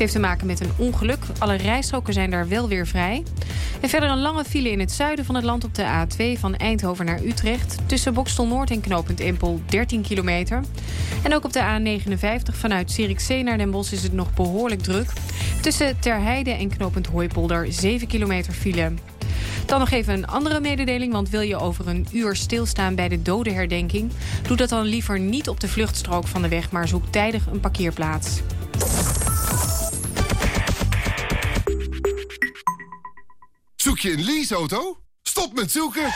heeft te maken met een ongeluk. Alle rijstroken zijn daar wel weer vrij. En verder een lange file in het zuiden van het land op de A2 van Eindhoven naar Utrecht. Tussen Bokstel Noord en knooppunt Empel 13 kilometer. En ook op de A59 vanuit Zierikzee naar Den Bosch is het nog behoorlijk druk. Tussen Terheide en knooppunt Hooipolder 7 kilometer file. Dan nog even een andere mededeling, want wil je over een uur stilstaan bij de dodenherdenking? Doe dat dan liever niet op de vluchtstrook van de weg, maar zoek tijdig een parkeerplaats. Zoek je een leaseauto? Stop met zoeken!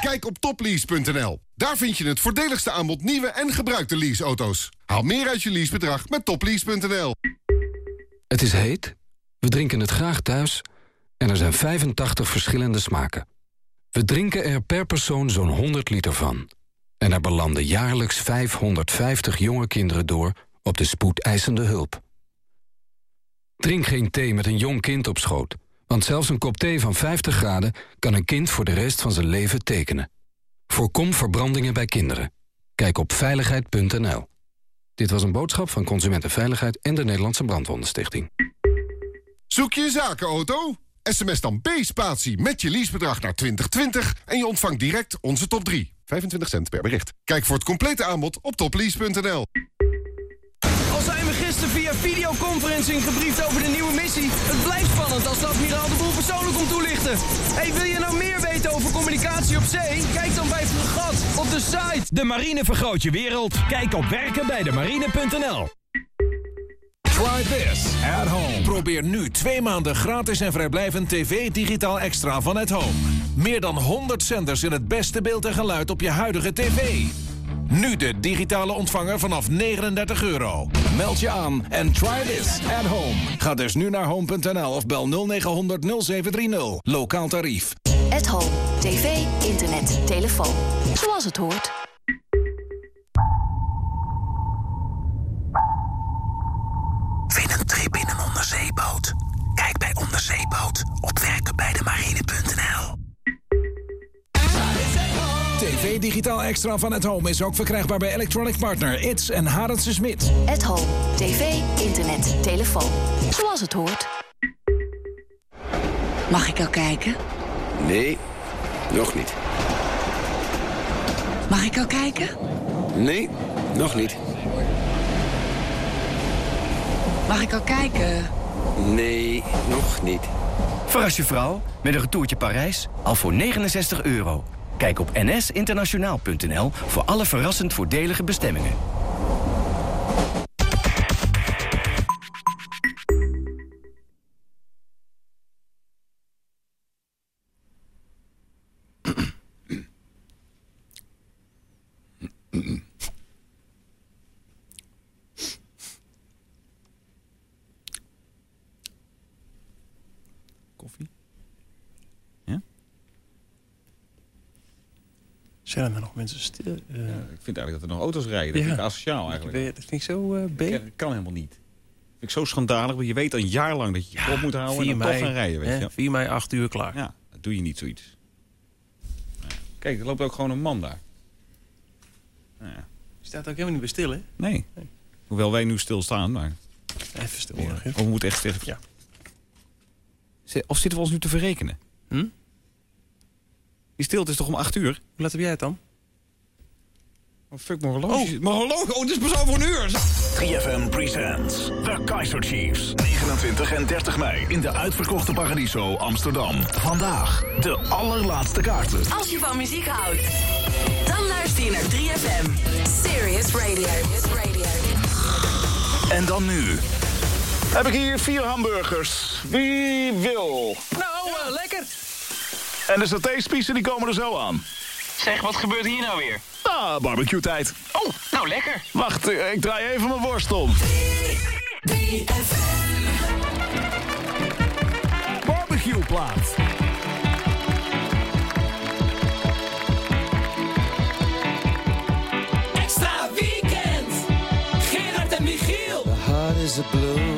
Kijk op toplease.nl. Daar vind je het voordeligste aanbod nieuwe en gebruikte leaseauto's. Haal meer uit je leasebedrag met toplease.nl. Het is heet, we drinken het graag thuis en er zijn 85 verschillende smaken. We drinken er per persoon zo'n 100 liter van. En er belanden jaarlijks 550 jonge kinderen door op de spoedeisende hulp. Drink geen thee met een jong kind op schoot. Want zelfs een kop thee van 50 graden kan een kind voor de rest van zijn leven tekenen. Voorkom verbrandingen bij kinderen. Kijk op veiligheid.nl. Dit was een boodschap van Consumentenveiligheid en de Nederlandse Brandwondenstichting. Zoek je een zakenauto? SMS dan B-spatie met je leasebedrag naar 2020 en je ontvangt direct onze top 3. 25 cent per bericht. Kijk voor het complete aanbod op toplease.nl. Gisteren via videoconferencing gebriefd over de nieuwe missie... het blijft spannend als de admiraal de boel persoonlijk komt toelichten. hey, wil je nou meer weten over communicatie op zee? Kijk dan bij Fregat op de site. De marine vergroot je wereld. Kijk op werkenbijdemarine.nl Try this at home. Probeer nu twee maanden gratis en vrijblijvend tv digitaal extra van at home. Meer dan 100 zenders in het beste beeld en geluid op je huidige tv. Nu de digitale ontvanger vanaf 39 euro. Meld je aan en try this at home. Ga dus nu naar home.nl of bel 0900 0730. Lokaal tarief. At home. TV, internet, telefoon. Zoals het hoort. Vind een trip in een onderzeeboot. Kijk bij Onderzeeboot op werkenbijdemarine.nl. Digitaal extra van at home is ook verkrijgbaar bij Electronic Partner, It's en Harendse Smit. At home. TV, internet, telefoon. Zoals het hoort. Mag ik al kijken? Nee, nog niet. Mag ik al kijken? Nee, nog niet. Mag ik al kijken? Nee, nog niet. Verras je vrouw met een retourtje Parijs al voor 69 euro. Kijk op nsinternationaal.nl voor alle verrassend voordelige bestemmingen. Zijn er nog mensen stil? Uh, ja, ik vind eigenlijk dat er nog auto's rijden. Dat Ja. vind ik asociaal eigenlijk. Dat vind ik zo uh, B. Dat kan helemaal niet. vind ik zo schandalig. Want je weet al een jaar lang dat je je op moet houden 4 en dan mei, toch gaan rijden. Weet hè, je. 4 mei, 8 uur klaar. Ja, dat doe je niet zoiets. Kijk, er loopt ook gewoon een man daar. Nou ja. Je staat ook helemaal niet bij stil, hè? Nee. Hoewel wij nu stilstaan, maar... Even stil. Ja. we moeten echt tegen... Ja. Of zitten we ons nu te verrekenen? Hm? Die stilte is toch om 8 uur? Hoe laat heb jij het dan? Oh, fuck, mijn horloge. Mijn horloge? Oh, dit is pas over een uur. 3FM presents The Kaiser Chiefs. 29 en 30 mei in de uitverkochte Paradiso Amsterdam. Vandaag de allerlaatste kaarten. Als je van muziek houdt, dan luister je naar 3FM. Serious Radio. En dan nu. Heb ik hier vier hamburgers. Wie wil? Nou, eh, lekker. En de satéspiezen die komen er zo aan. Zeg, wat gebeurt hier nou weer? Ah, barbecue tijd. Oh, nou lekker. Wacht, eh, ik draai even mijn worst om. Barbecue plaat. Extra weekend. Gerard en Michiel. heart is a blue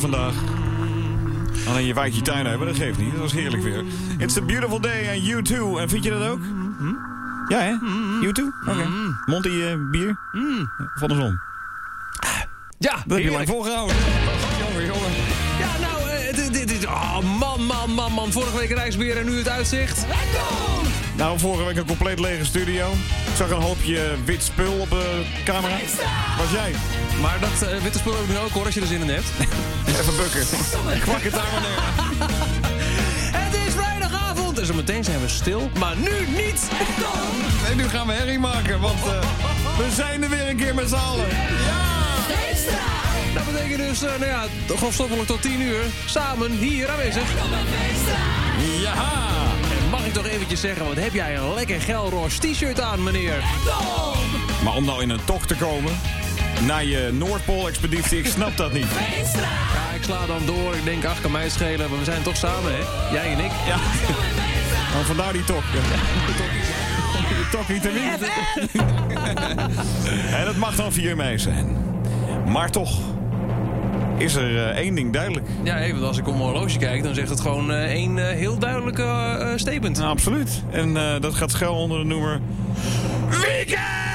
weer vandaag. Alleen je waait je tuin uit, maar dat geeft niet. Dat was heerlijk weer. It's a beautiful day and you too. En vind je dat ook? Ja, hè? You too? Oké. Monty, eh, bier? Van de zon. Ja, Dat heb je lang volgehouden. Jongen, jongen. Ja, nou, eh, dit, dit, dit, oh, man, man, man, man. Vorige week reisbeer en nu het uitzicht. Nou, vorige week een compleet lege studio. Ik zag een hoopje wit spul op de camera. Was jij? Maar dat eh, witte spul heb ik nu ook hoor, als je er zin in hebt. Even bukken. Kwak het daar maar neer. Het is vrijdagavond en zo meteen zijn we stil. Maar nu niet. Nee, nu gaan we herrie maken, want eh, we zijn er weer een keer met z'n allen. Dat betekent dus, eh, nou ja, tot 10 uur. Samen hier aanwezig. Ja. Toch eventjes zeggen, wat heb jij een lekker gelroos t-shirt aan, meneer? Maar om nou in een tocht te komen naar je Noordpool-expeditie, ik snap dat niet. Ja, ik sla dan door. Ik denk, ach, kan mij schelen. Maar we zijn toch samen, hè? Jij en ik. Ja. Maar vandaar die tok. De tokkie te wie. En het mag dan 4 mei zijn. Maar toch is er eh, één ding duidelijk. Ja, even als ik op mijn horloge kijk, dan zegt het gewoon eh, één eh, heel duidelijke statement. Nou, absoluut. En dat gaat schuil onder de noemer... Weekend!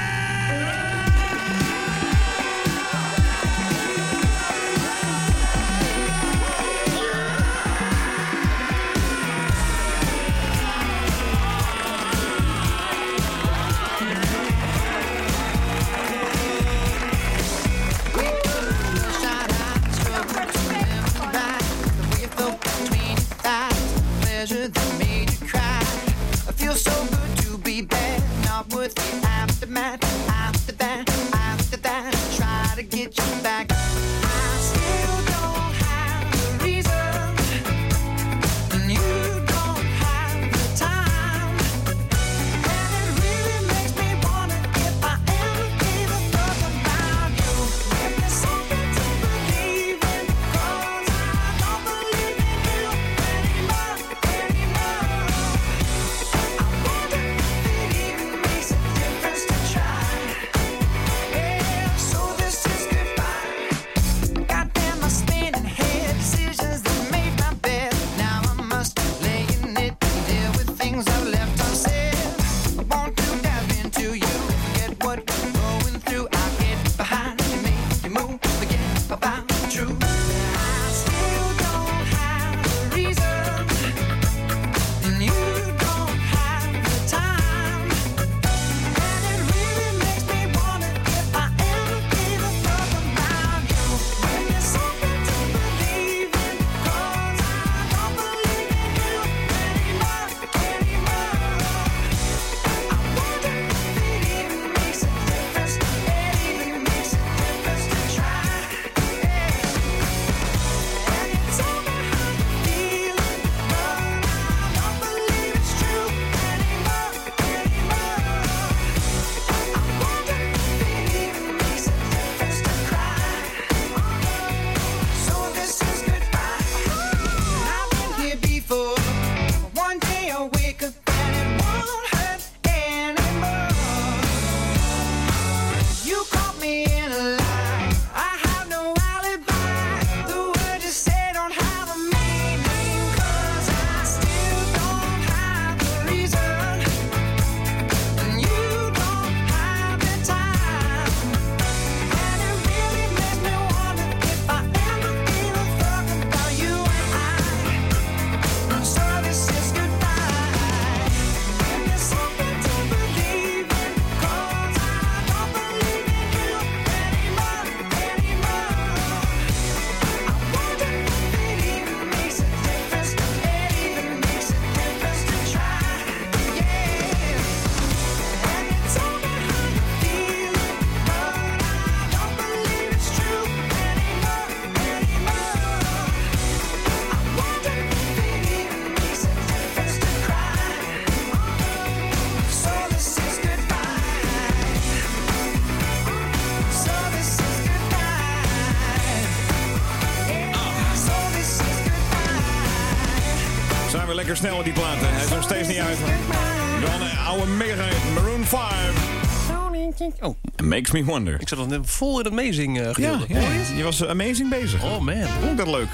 Oh. Makes me wonder. Ik zat net vol in het meezing uh, Ja, ja, je was amazing bezig. Oh man. Vond ik dat leuk.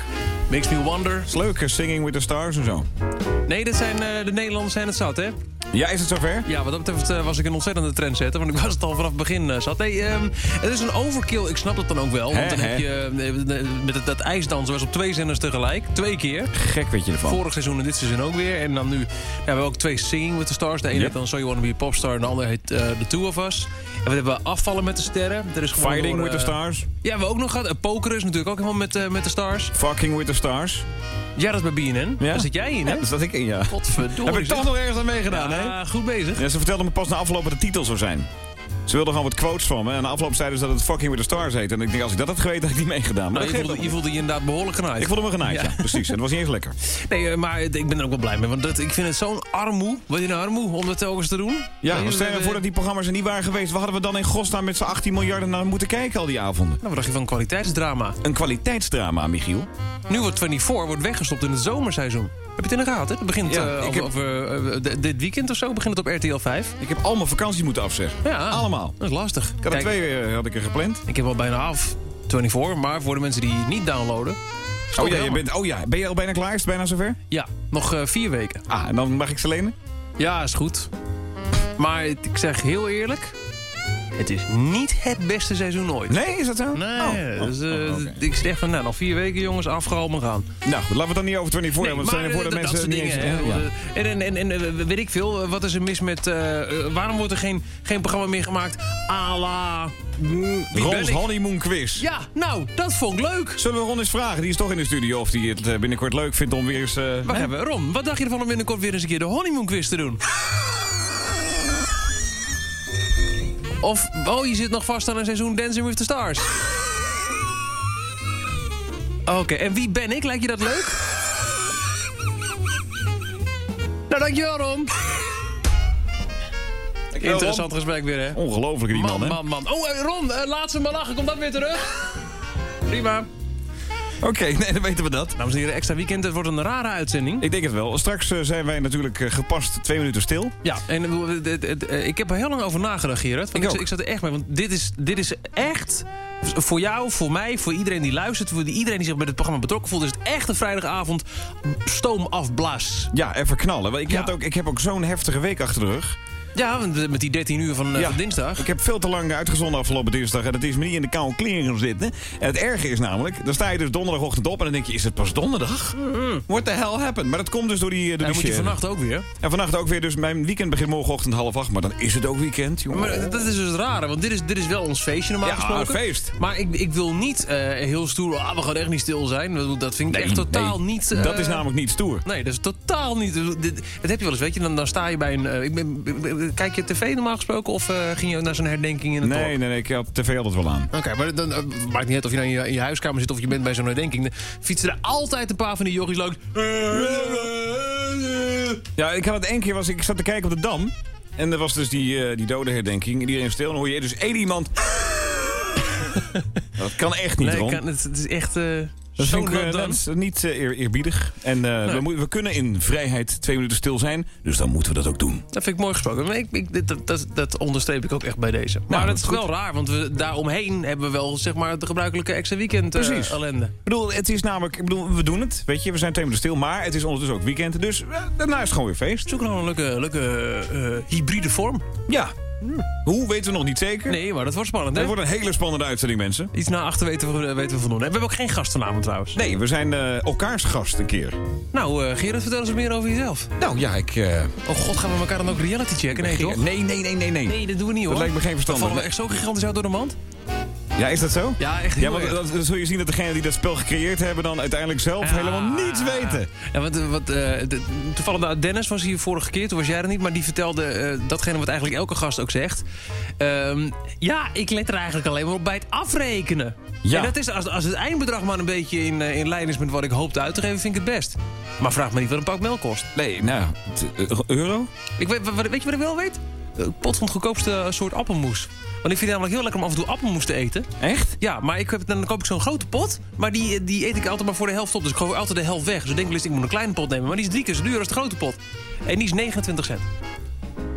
Makes me wonder. is leuk, eh, Singing with the Stars en zo. Nee, dit zijn, eh, de Nederlanders zijn het zat, hè? Ja, is het zover? Ja, wat dat betreft eh, was ik een ontzettende trendsetter. Want ik was het al vanaf het begin eh, zat. Nee, ehm, het is een overkill. Ik snap dat dan ook wel. Want dan heb je eh, met het, dat ijsdansen was op twee zenders tegelijk. Twee keer. Gek weet je ervan. Vorig seizoen en dit seizoen ook weer. En dan nu ja, we hebben ook twee Singing with the Stars. De ene Yep. heet dan So You Wanna Be a Popstar. En de andere heet The Two of Us. En we hebben Afvallen met de Sterren. Er is Fighting door, with the Stars. Ja, hebben we ook nog gehad. Uh, Pokeren is natuurlijk ook helemaal met, met de Stars. Fucking with the Stars. Ja, dat is bij BNN. Ja. Daar zit jij in, hè? Ja, daar zat ik in, ja. Godverdorie. Heb ik toch nog ergens aan meegedaan, hè? Ja, goed bezig. Ja, ze vertelde me pas na afloop wat de titel zou zijn. Ze wilden gewoon wat quotes van me. En na afloop zeiden ze dat het Fucking with the Stars heet. En ik denk, als ik dat had geweten, had ik niet meegedaan. Maar je, voelde, je ook voelde je inderdaad behoorlijk genaaid. Ik voelde me genaaid, ja. Ja. Precies. En het was niet eens lekker. Nee, eh, maar ik ben er ook wel blij mee. Want dat, ik vind het zo'n armoe. Wat je een armoe om dat telkens te doen? Ja, maar stel je voor dat die programma's er niet waren geweest. Waar hadden we dan in godsnaam met z'n 18 miljarden naar moeten kijken al die avonden? Nou, wat dacht je van een kwaliteitsdrama? Een kwaliteitsdrama, Michiel. Nu wordt 24 wordt weggestopt in het zomerseizoen. Heb je het in de gaten? Het begint Ja, eh, ik over, heb- over, eh, d- dit weekend of zo begint het op RTL 5. Ik heb al mijn vakanties moeten afzeggen. Ja, Allemaal. Dat is lastig. Ik had er twee eh, had ik er gepland. Ik heb al bijna af 24, maar voor de mensen die niet downloaden... Oh ja, je bent, oh ja, ben je al bijna klaar? Is het bijna zover? Ja, nog eh, vier weken. Ah, en dan mag ik ze lenen? Ja, is goed. Maar ik zeg heel eerlijk... Het is niet het beste seizoen ooit. Nee, is dat zo? Nee, Oh, dus, eh, oh, oké. ik zeg van, nou, nog vier weken jongens, afgehalmen gaan. Nou, laten we het dan niet over 24 Nee, hebben. Want stel je maar, voor dat eh, mensen dingen, eens... ja. En, en, en, en, eh, weet ik veel, wat is er mis met... waarom wordt er geen, geen programma meer gemaakt à la... ben Rons honeymoon quiz. Ja, nou, dat vond ik leuk. Zullen we Ron eens vragen? Die is toch in de studio of die het binnenkort leuk vindt om weer eens... Wacht hè? even, Ron, wat dacht je ervan om binnenkort weer eens een keer de honeymoon quiz te doen? Of, oh, je zit nog vast aan een seizoen Dancing with the Stars. Oké, en wie ben ik? Lijkt je dat leuk? Nou, dankjewel, Ron. Interessant gesprek weer, hè? Ongelooflijk, die man, Man, hè? man, man. Oh, eh, Ron, eh, laat ze maar lachen. Komt dat weer terug? Prima. Oké, nee, dan weten we dat. Dames en heren, extra weekend. Het wordt een rare uitzending. Ik denk het wel. Straks eh, zijn wij natuurlijk eh, gepast twee minuten stil. Ja, en eh, ik heb er heel lang over nagedacht, Gerard. Want Ik ik, ook. ik zat er echt mee. Want dit is, dit is echt... Voor jou, voor mij, voor iedereen die luistert... voor iedereen die zich bij dit programma betrokken voelt... is het echt een vrijdagavond stoom afblas. Ja, even knallen. Ik, Ja. had ook, ik heb ook zo'n heftige week achter de rug. Ja, met die 13 uur van, eh, van dinsdag. Ik heb veel te lang uitgezonden afgelopen dinsdag. En dat is me niet in de koude kleren zitten. En het erge is namelijk, dan sta je dus donderdagochtend op... en dan denk je, is het pas donderdag? What the hell happened? Maar dat komt dus door die, eh, door die moet je vannacht ook weer. En vannacht ook weer. Dus mijn weekend begint morgenochtend half acht. Maar dan is het ook weekend, jongen. Maar dat is dus het rare, want dit is, dit is wel ons feestje normaal Ja, gesproken. een feest. Maar ik, ik wil niet eh, heel stoer, ah, we gaan echt niet stil zijn. Dat- vind ik Nee, echt totaal nee. niet... Dat is namelijk niet stoer. Nee, dat is totaal niet... dit- Dat heb je wel eens, weet je. Dan, dan sta je bij een... ik ben, kijk je tv normaal gesproken of eh, ging je naar zo'n herdenking in het dorp? Nee, nee, nee. Ik had tv altijd wel aan. Oké, maar dan eh, maakt niet uit of je nou in je, in je huiskamer zit of je bent bij zo'n herdenking. Dan fietsen er altijd een paar van die jochies langs. Ja, ik had het één keer was ik zat te kijken op de dam. En er was dus die, eh die dodenherdenking. Iedereen was stil. En dan hoor je dus één iemand. dat kan echt niet, Nee, kan, het, het is echt... Dat zo vind ik, eh, dat is niet eh, eer- eerbiedig. En eh, we, we kunnen in vrijheid twee minuten stil zijn. Dus dan moeten we dat ook doen. Dat vind ik mooi gesproken. Maar ik, ik, dit- dat, dat, dat onderstreep ik ook echt bij deze. Maar dat het is goed. wel raar, want we, daaromheen hebben we wel zeg maar, de gebruikelijke extra weekend Precies. ellende. Ik bedoel, het is namelijk, ik bedoel, we doen het. Weet je, we zijn twee minuten stil. Maar het is ondertussen ook weekend. Dus daarna is het gewoon weer feest. Zoek nog een leuke, leuke hybride vorm. Ja. Hoe weten we nog niet zeker? Nee, maar dat wordt spannend, hè? Het wordt een hele spannende uitzending, mensen. Iets na achter weten we, weten we van doen. En we hebben ook geen gast vanavond trouwens. Nee, we zijn eh, elkaars gast een keer. Nou, eh Gerard, vertel eens wat meer over jezelf. Nou ja, ik... eh, Oh god, gaan we elkaar dan ook reality checken? Nee, toch? Nee, nee, nee, nee, nee. Nee, dat doen we niet hoor. Dat lijkt me geen verstand. Dan vallen we echt zo gigantisch uit door de mand. Ja, is dat zo? Ja, echt Ja, want dan zul je zien dat degenen die dat spel gecreëerd hebben... dan uiteindelijk zelf Ah. helemaal niets weten. Ja, want, eh, wat, eh, de- toevallig, nou, Dennis was hier vorige keer, toen was jij er niet... maar die vertelde eh, datgene wat eigenlijk elke gast ook zegt. Ehm, ja, ik let er eigenlijk alleen maar op bij het afrekenen. Ja. En dat is, als, als het eindbedrag maar een beetje in, in lijn is met wat ik hoopte uit te geven... vind ik het best. Maar vraag me niet wat een pak melk kost. Nee, nou, euro? Ik weet, wat, weet je wat ik wel weet? Een pot van het goedkoopste soort appelmoes. Want ik vind het namelijk heel lekker om af en toe appelmoes te eten. Echt? Ja, maar ik heb, dan koop ik zo'n grote pot. Maar die, die eet ik altijd maar voor de helft op. Dus ik gooi altijd de helft weg. Dus ik denk wel eens, ik moet een kleine pot nemen. Maar die is drie keer zo duur als de grote pot. En die is 29 cent.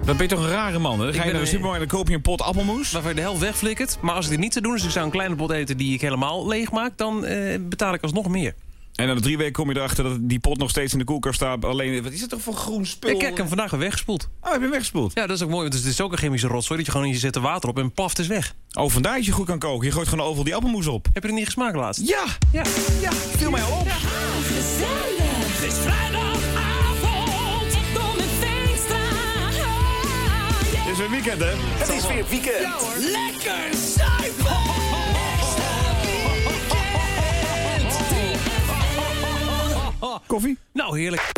Dat ben je toch een rare man, hè? Dan ga je naar de supermarkt en dan koop je een pot appelmoes. Waarvan je de helft wegflikkert. Maar als ik dit niet zou doen, dus ik zou een kleine pot eten die ik helemaal leeg maak... dan eh, betaal ik alsnog meer. En na de drie weken kom je erachter dat die pot nog steeds in de koelkast staat. Alleen, wat is het toch voor groen spul? Ik heb hem vandaag weer weggespoeld. Oh, heb je hem weggespoeld? Ja, dat is ook mooi. Want het is ook een chemische rotzooi. Dat je gewoon, je zet er water op en paf, het is weg. Oh, vandaar dat je goed kan koken. Je gooit gewoon overal die appelmoes op. Heb je er niet gesmaakt laatst? Ja! Ja. Ja, viel mij al op. Het is vrijdagavond, Tom en Veenstra. Het is weer weekend, hè? Het is weer weekend. Lekker zuipen! Koffie? Nou, heerlijk.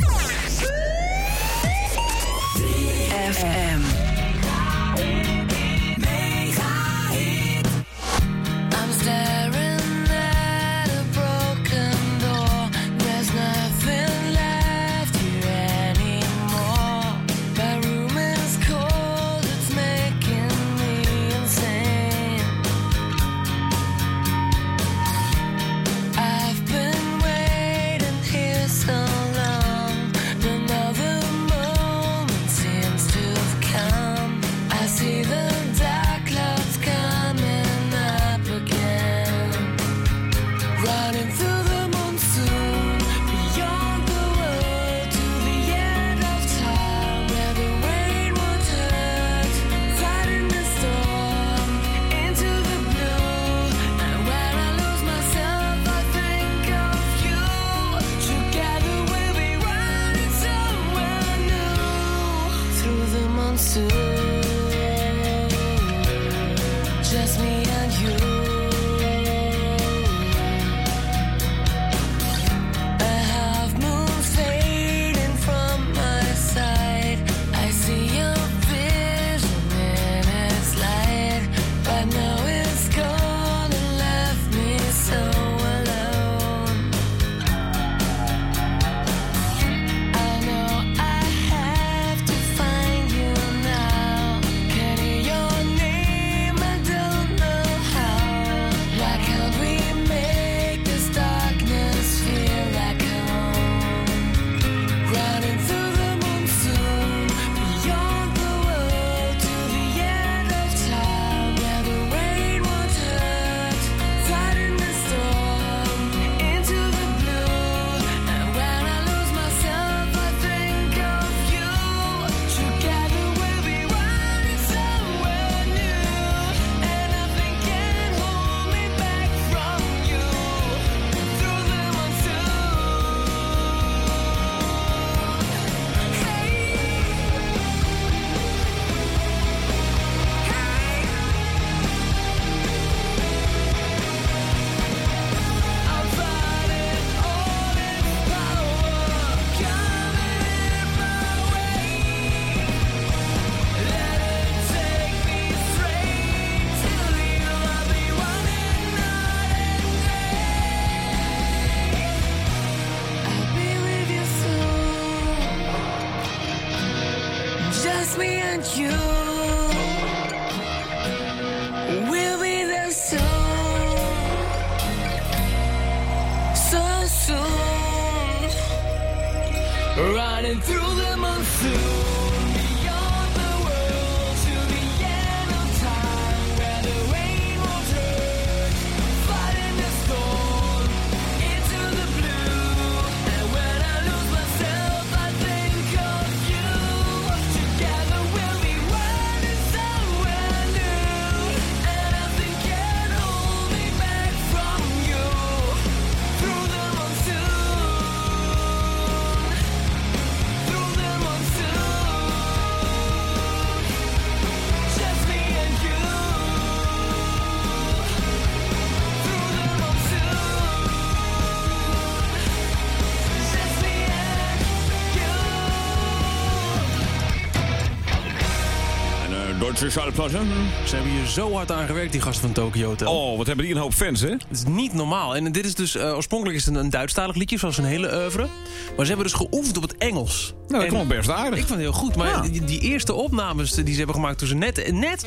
Ze hebben hier zo hard aan gewerkt, die gasten van Tokyo Hotel. Oh, wat hebben die een hoop fans, hè? Het is niet normaal. En dit is dus, eh, oorspronkelijk is het een Duitsstalig liedje, zoals een hele oeuvre. Maar ze hebben dus geoefend op het Engels. Nou, dat En klonk best aardig. Ik vond het heel goed. Maar die, die eerste opnames die ze hebben gemaakt toen ze net, net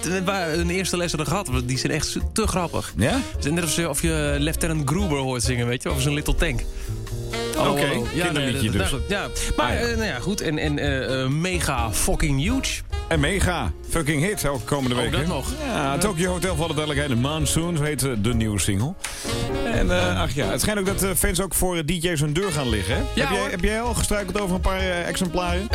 een eerste les hadden gehad, die zijn echt te grappig. Ja? Het is net of je, of je Lieutenant Gruber hoort zingen, weet je, of zo'n Little Tank. Oké, Oh, oh, ja, kinderliedje nee, dus. nou Ja, maar Ah, ja. eh, nou ja, goed. En, en eh, eh, mega fucking huge. En mega fucking hit ook komende week. dat hè? nog. Ja, Tokyo Hotel voor de duidelijkheid. De Monsoon, zo heet eh, de nieuwe single. En eh, ach ja, het schijnt ook dat eh, fans ook voor DJ's hun deur gaan liggen. Hè? Ja, heb, jij, heb jij al gestruikeld over een paar exemplaren?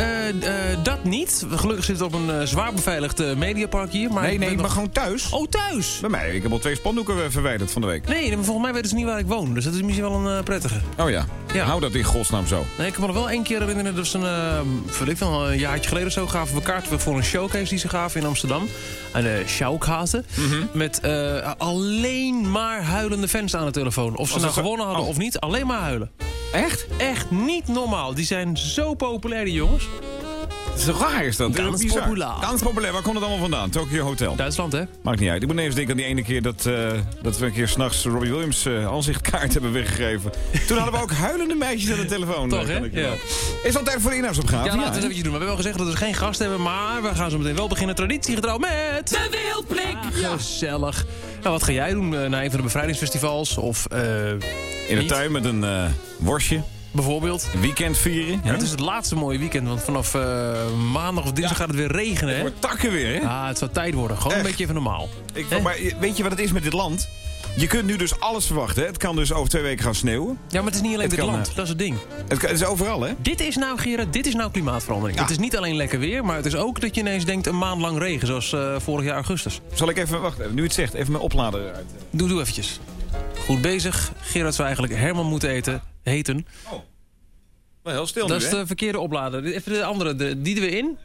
Dat niet. Gelukkig zit het op een zwaar beveiligd mediapark hier. Maar nee, nee, maar nog- gewoon thuis. Oh, thuis? Bij mij, ik heb al twee spandoeken verwijderd van de week. Nee, maar volgens mij weten ze niet waar ik woon. Dus dat is misschien wel een prettige. Oh ja. Ja. hou dat in godsnaam zo. Nee, ik kan me nog wel één keer herinneren. Dat was een, weet ik wel, een jaartje geleden of zo. Gaven we kaarten voor een showcase die ze gaven in Amsterdam. Aan de Schaukaze. Mhm. Met eh, alleen maar huilende fans aan de telefoon. Of ze nou gewonnen hadden Oh. of niet. Alleen maar huilen. Echt? Echt niet normaal. Die zijn zo populair, die jongens. Zo raar is dat. Ganz populair. Ganz populair. Waar komt het allemaal vandaan? Tokyo Hotel. Duitsland, hè? Maakt niet uit. Ik moet even denken aan die ene keer dat, eh, dat we een keer s'nachts Robbie Williams eh aanzichtkaart hebben weggegeven. Toen hadden we ook huilende meisjes aan de telefoon. Toch, hè? kan ik je Ja. Is dat tijd voor de inhoudsopgave? Ja, laten we het eventjes doen. We hebben wel gezegd dat we geen gast hebben, maar we gaan zo meteen wel beginnen traditiegetrouw met... De Wildblik! Gezellig. Nou, wat ga jij doen eh, na een van de bevrijdingsfestivals? Of eh, In de tuin met een eh, worstje. Bijvoorbeeld. Weekend vieren. Ja, het is het laatste mooie weekend, want vanaf eh, maandag of dinsdag gaat het weer regenen, hè? Wordt takken weer, hè? Ah, het zou tijd worden. Gewoon een beetje even normaal. Ik, maar weet je wat het is met dit land? Je kunt nu dus alles verwachten. Hè? Het kan dus over twee weken gaan sneeuwen. Ja, maar het is niet alleen Het dit land. eh, Dat is het ding. Het, kan- het is overal, hè? Dit is nou, Gerard, dit is nou klimaatverandering. Ja. Het is niet alleen lekker weer, maar het is ook dat je ineens denkt een maand lang regen, zoals eh, vorig jaar augustus. Zal ik even, wacht even, nu het zegt, even mijn oplader eruit. Doe, doe eventjes. Goed bezig. Gerard zou eigenlijk Herman moeten eten, heten. Wel heel stil dat nu, is hè? de verkeerde oplader. Even de andere, de, die er weer in.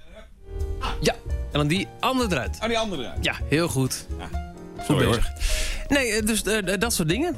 Ja, en dan die andere eruit. Oh, die andere eruit. Ja, heel goed. Goed Sorry, hoor. bezig. Nee, eh, dus eh, dat soort dingen.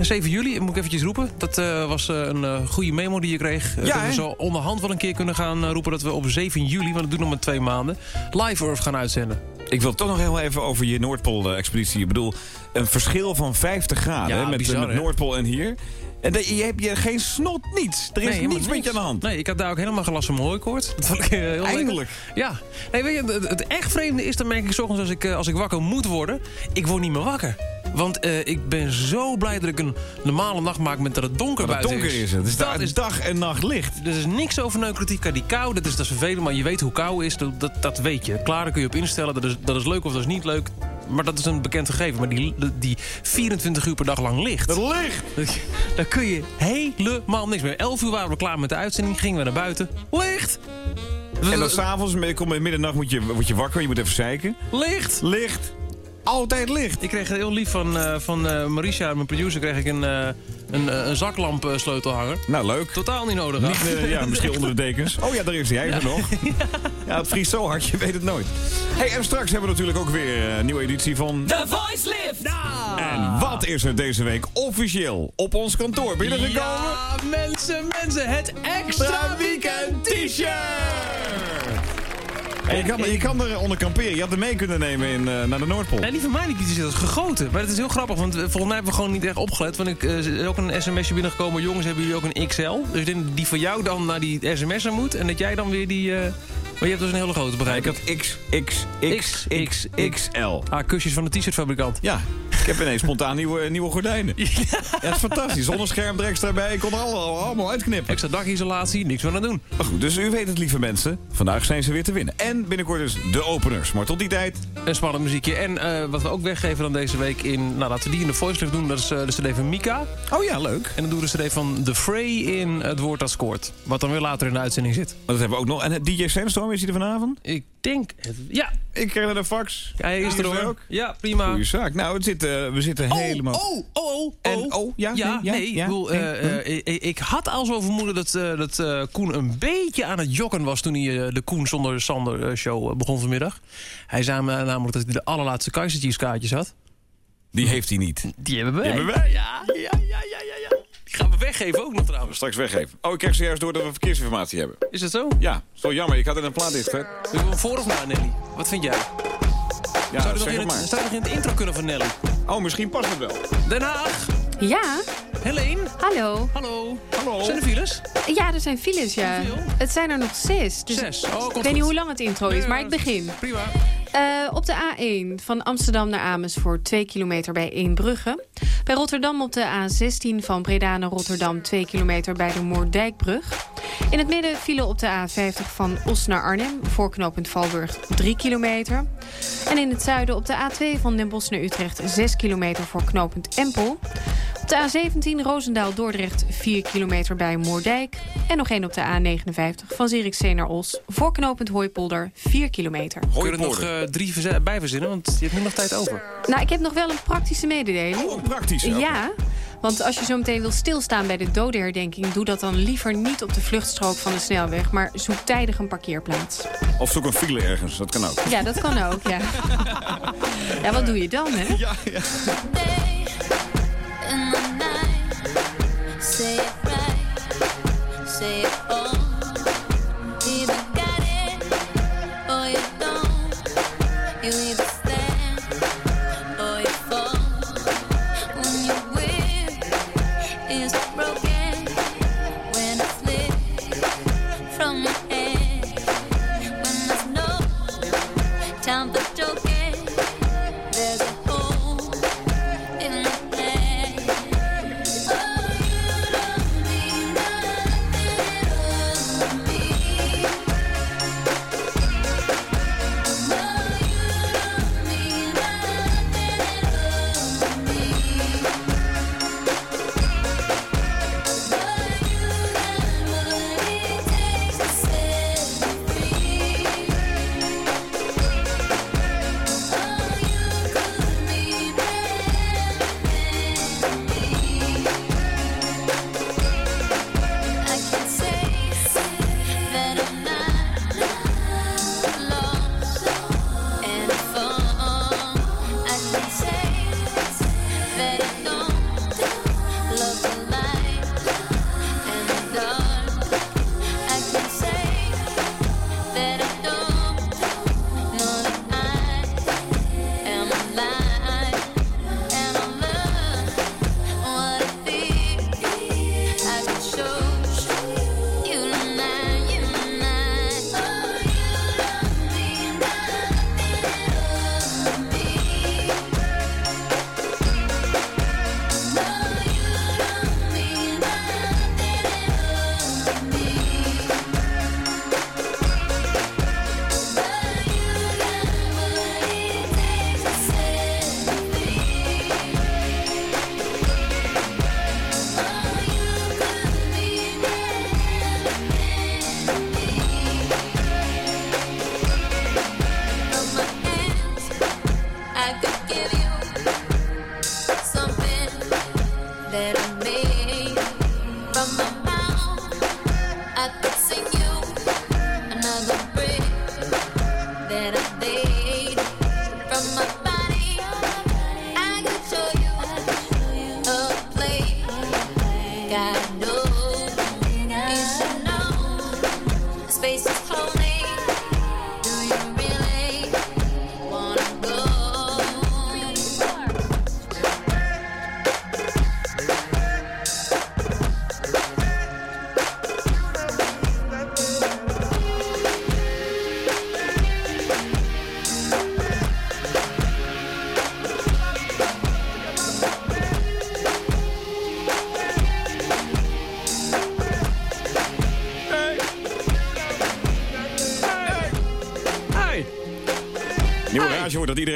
7 juli, moet ik eventjes roepen. Dat eh, was een eh, goede memo die je kreeg. Ja, dat we zo onderhand wel een keer kunnen gaan roepen... dat we op 7 juli, want dat doet nog maar twee maanden... Live Earth gaan uitzenden. Ik wil toch nog heel even over je Noordpool-expeditie. Ik bedoel, een verschil van 50 graden Ja, hè, met, bizar, met? Noordpool en hier. En de- je hebt je geen snot, niets. Er is Nee, niets met je aan de hand. Nee, ik had daar ook helemaal gelast van mijn. Dat vond ik eh, heel lekker. Eindelijk. Ja. Nee, weet je, het, het echt vreemde is, dan merk ik 's ochtends als ik, eh, als ik wakker moet worden... ik word niet meer wakker. Want eh, ik ben zo blij dat ik een normale nacht maak met dat het donker buiten donker is het. Dat is dag en nacht licht. Er is niks over neukritiek. Die kou, dat is, dat is vervelend, maar je weet hoe kou is. Dat, dat, dat weet je. Klaar, kun je op instellen. Dat is, dat is leuk of dat is niet leuk. Maar dat is een bekend gegeven. Maar die, die 24 uur per dag lang licht. Het licht! Daar kun je helemaal niks meer. 11 uur waren we klaar met de uitzending. Gingen we naar buiten. Licht! En dan s'avonds, kom in middernacht, moet je, word je wakker. Je moet even zeiken. Licht! Licht. Altijd licht. Ik kreeg heel lief van, eh van eh, Marisha, mijn producer, kreeg ik een, eh een, eh, een zaklamp-sleutelhanger. Nou, leuk. Totaal niet nodig. Niet, ja, misschien onder de dekens. Oh ja, daar is hij. Hij is er nog. Ja, het vriest zo hard, je weet het nooit. Hey, en straks hebben we natuurlijk ook weer een nieuwe editie van... The Voice Lift! En wat is er deze week officieel op ons kantoor binnengekomen? Ja, mensen, mensen, het extra weekend t-shirt! En je, kan, je kan er onder kamperen. Je had er mee kunnen nemen in, eh, naar de Noordpool. Nee, die van mij die is zelfs gegoten. Maar het is heel grappig, want eh, volgens mij hebben we gewoon niet echt opgelet. Want ik, eh, er is ook een sms'je binnengekomen. Jongens, hebben jullie ook een XL? Dus ik denk dat die van jou dan naar die sms'er moet. En dat jij dan weer die... eh, Maar je hebt dus een hele grote, begrijp ik. had X, X, X, X, XL. Ah, kusjes van de t-shirtfabrikant. Ja, heb ineens spontaan nieuwe, nieuwe gordijnen. Ja. dat is fantastisch. Zonnescherm er extra bij. Ik kon er allemaal, allemaal uitknippen. Extra dagisolatie, niks meer aan doen. Maar goed, dus u weet het, lieve mensen. Vandaag zijn ze weer te winnen. En binnenkort dus de openers. Maar tot die tijd... Een spannend muziekje. En eh, wat we ook weggeven dan deze week in... Nou, laten we die in de voice doen. Dat is eh, de cd van Mika. Oh ja, leuk. En dan doen we de cd van The Fray in Het Woord dat Scoort. Wat dan weer later in de uitzending zit. Maar dat hebben we ook nog. En DJ Sandstorm, is hij er vanavond? Ik denk... Het, ja. Ik krijg net een fax. Ja, hij is er ook. Ja, prima. Goeie zaak. Nou, het zit, uh, we zitten helemaal... Oh, oh, oh. En, oh, ja, ja, nee, nee. ja, ik, bedoel, nee, uh, ik, ik had al zo vermoeden dat, uh, dat uh, Koen een beetje aan het jokken was... toen hij uh, de Koen zonder Sander show begon vanmiddag. Hij zei namelijk dat hij de allerlaatste kaartjes had. Die heeft hij niet. Die hebben wij. Die hebben wij. Ja, ja, ja, ja, ja. ja. Die gaan we weggeven ook nog trouwens. Straks weggeven. Oh, ik krijg zojuist door dat we verkeersinformatie hebben. Is dat zo? Ja, zo jammer. Ik had er een plaat dicht, hè. Voor of na, Nelly? Wat vind jij? Ja, zou, je zeg nog in maar. het, zou je nog in het intro kunnen van Nelly? Oh, misschien past het wel. Den Haag. Ja. Helene. Hallo. Hallo. Hallo. Zijn er files? Ja, er zijn files, ja. Het zijn er nog zes. Dus Zes. Oh, ik weet niet hoe lang het intro is, maar ik begin. Prima. Uh, op de A1 van Amsterdam naar Amersfoort 2 kilometer bij Eembrugge. Bij Rotterdam op de A16 van Breda naar Rotterdam 2 kilometer bij de Moerdijkbrug. In het midden vielen op de A50 van Os naar Arnhem voor knooppunt Valburg 3 kilometer. En in het zuiden op de A2 van Den Bosch naar Utrecht 6 kilometer voor knooppunt Empel. Op de A17 Roosendaal-Dordrecht 4 kilometer bij Moerdijk. En nog één op de A59 van Zierikzee naar Os voor knooppunt Hooipolder 4 kilometer. We kunnen er nog uh, drie verze- bij verzinnen, want je hebt nu nog tijd over. Nou, ik heb nog wel een praktische mededeling. Oh, een praktische? Ja, want als je zo meteen wil stilstaan bij de dodenherdenking... doe dat dan liever niet op de vluchtstrook van de snelweg... maar zoek tijdig een parkeerplaats. Of zoek een file ergens, dat kan ook. Ja, dat kan ook, ja. ja, wat doe je dan, hè? Ja, ja. Say it right, say it all.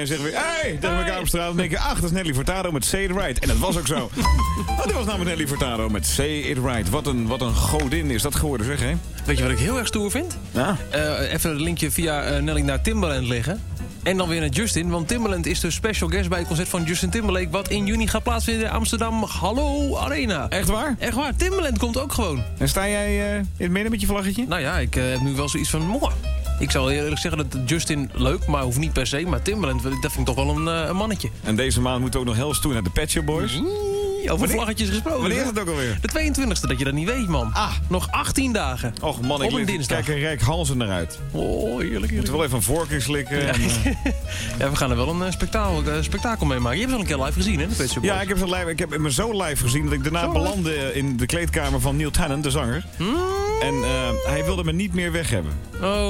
Iedereen zegt weer... Hey! Tegen elkaar op straat. Dan denk je, ach, dat is Nelly Furtado met Say It Right. En dat was ook zo. Oh, dat was namelijk Nelly Furtado met Say It Right. Wat een, wat een godin is dat geworden, zeg, hè? Weet je wat ik heel erg stoer vind? Ja. Eh, even het linkje via eh, Nelly naar Timbaland leggen. En dan weer naar Justin, want Timbaland is de special guest bij het concert van Justin Timberlake... wat in juni gaat plaatsvinden in Amsterdam Hallo Arena. Echt waar? Echt waar, Timbaland komt ook gewoon. En sta jij eh, in het midden met je vlaggetje? Nou ja, ik heb nu wel zoiets van... Mooi. Ik zou eerlijk zeggen dat Justin leuk, maar hoeft niet per se. Maar Timbaland, dat vind ik toch wel een, eh, een mannetje. En deze maand moet ook nog heel stoer naar de Pet Shop Boys. Over Wanneer- vlaggetjes gesproken. Wanneer is het ook alweer? De 22e, dat je dat niet weet, man. Ah. Nog 18 dagen. Och man, ik Op een dinsdag. kijk er rijk halzen naar uit. Oh, heerlijk, Moeten heerlijk. wel even een vork in slikken. en, eh, Ja, we gaan er wel een eh, spektakel, spektakel mee maken. Je hebt het al een keer live gezien, hè? De Ja, ik heb, ze live, ik heb me zo live gezien dat ik daarna Zo belandde in de kleedkamer van Neil Tennant, de zanger. En eh, hij wilde me niet meer weg hebben.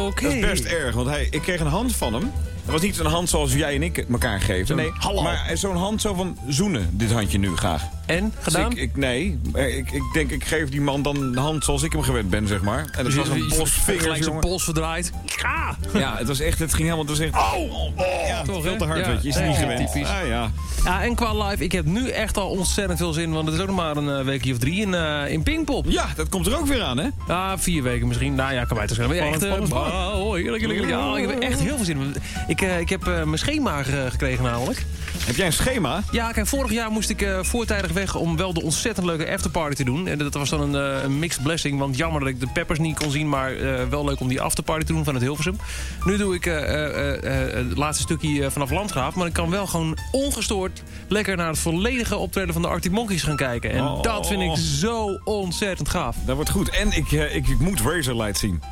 Oké. Dat is best erg, want hij, ik kreeg een hand van hem. Het was niet een hand zoals jij en ik elkaar geven. Nee, hallo. maar zo'n hand zo van zoenen, dit handje nu graag. En? Dus Gedaan? ik, ik, nee, ik, ik denk ik geef die man dan een hand zoals ik hem gewend ben, zeg maar. En het was een bos vingers, Gelijk zijn pols verdraaid. Ja! Ja, het was echt, het ging helemaal, het was echt... Oh, ja, Toch, veel hè? te hard, Ja, weet je. Is niet gewend. typisch. Ah, ja. Ja, en qua live, ik heb nu echt al ontzettend veel zin, want het is ook nog maar een eh, weekje of drie in, eh, in Pinkpop. ja, dat komt er ook weer aan, hè? Ja, vier weken misschien. Nou ja, kan mij schelen. Maar echt, oh, heerlijk, heerlijk, heerlijk. Ja, ik heb echt heel veel zin in. Ik, ik heb eh, mijn schema gekregen namelijk. Heb jij een schema? Ja, kijk, vorig jaar moest ik voortijdig weg om wel de ontzettend leuke afterparty te doen. En dat was dan een, eh, een mixed blessing, want jammer dat ik de peppers niet kon zien... maar eh, wel leuk om die afterparty te doen van het Hilversum. Nu doe ik eh, het laatste stukje vanaf Landgraaf... maar ik kan wel gewoon ongestoord lekker naar het volledige optreden van de Arctic Monkeys gaan kijken. En Oh. dat vind ik zo ontzettend gaaf. Dat wordt goed. En ik, ik, ik moet Razorlight zien.